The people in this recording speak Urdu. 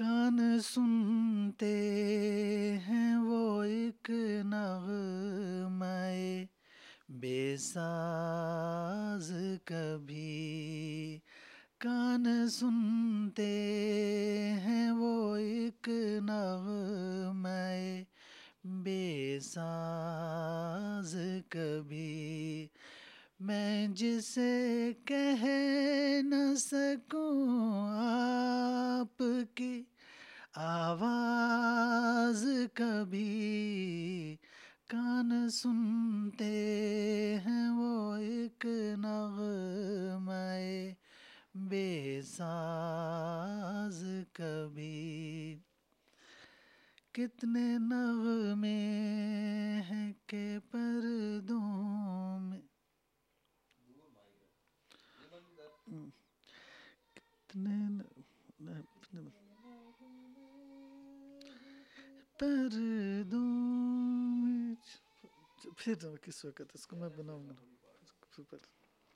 کان سنتے ہیں وہ ایک نغمے بے ساز کبھی۔ کان سنتے ہیں وہ ایک نغمے بے ساز کبھی۔ میں جسے کہہ نہ سکوں آواز کبھی کان سنتے ہیں وہ ایک نغمے بے ساز کبھی۔ کتنے نغمے ہیں کہ پردوں میں۔ کتنے پردوں میں پھر کس وقت اس کو میں بناؤں گا